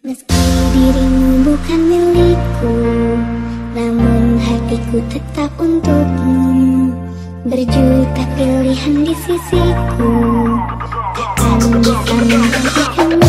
Meski dirimu bukan milikku Namun hatiku tetap untukmu. Berjuta pilihan di sisiku Takkan bisa menghentikanmu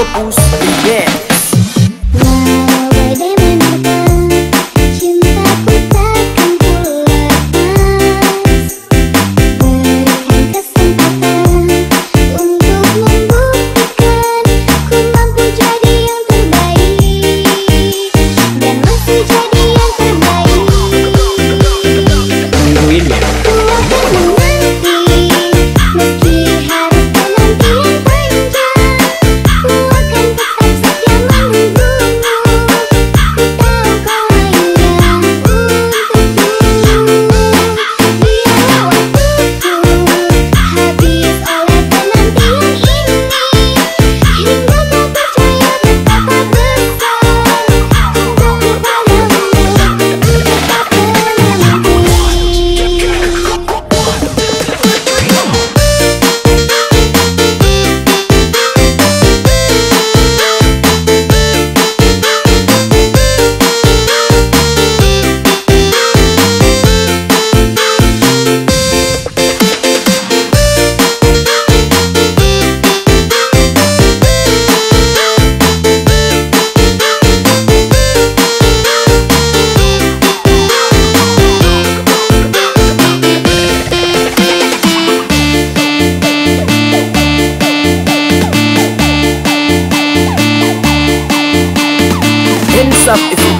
Opus Bem. É.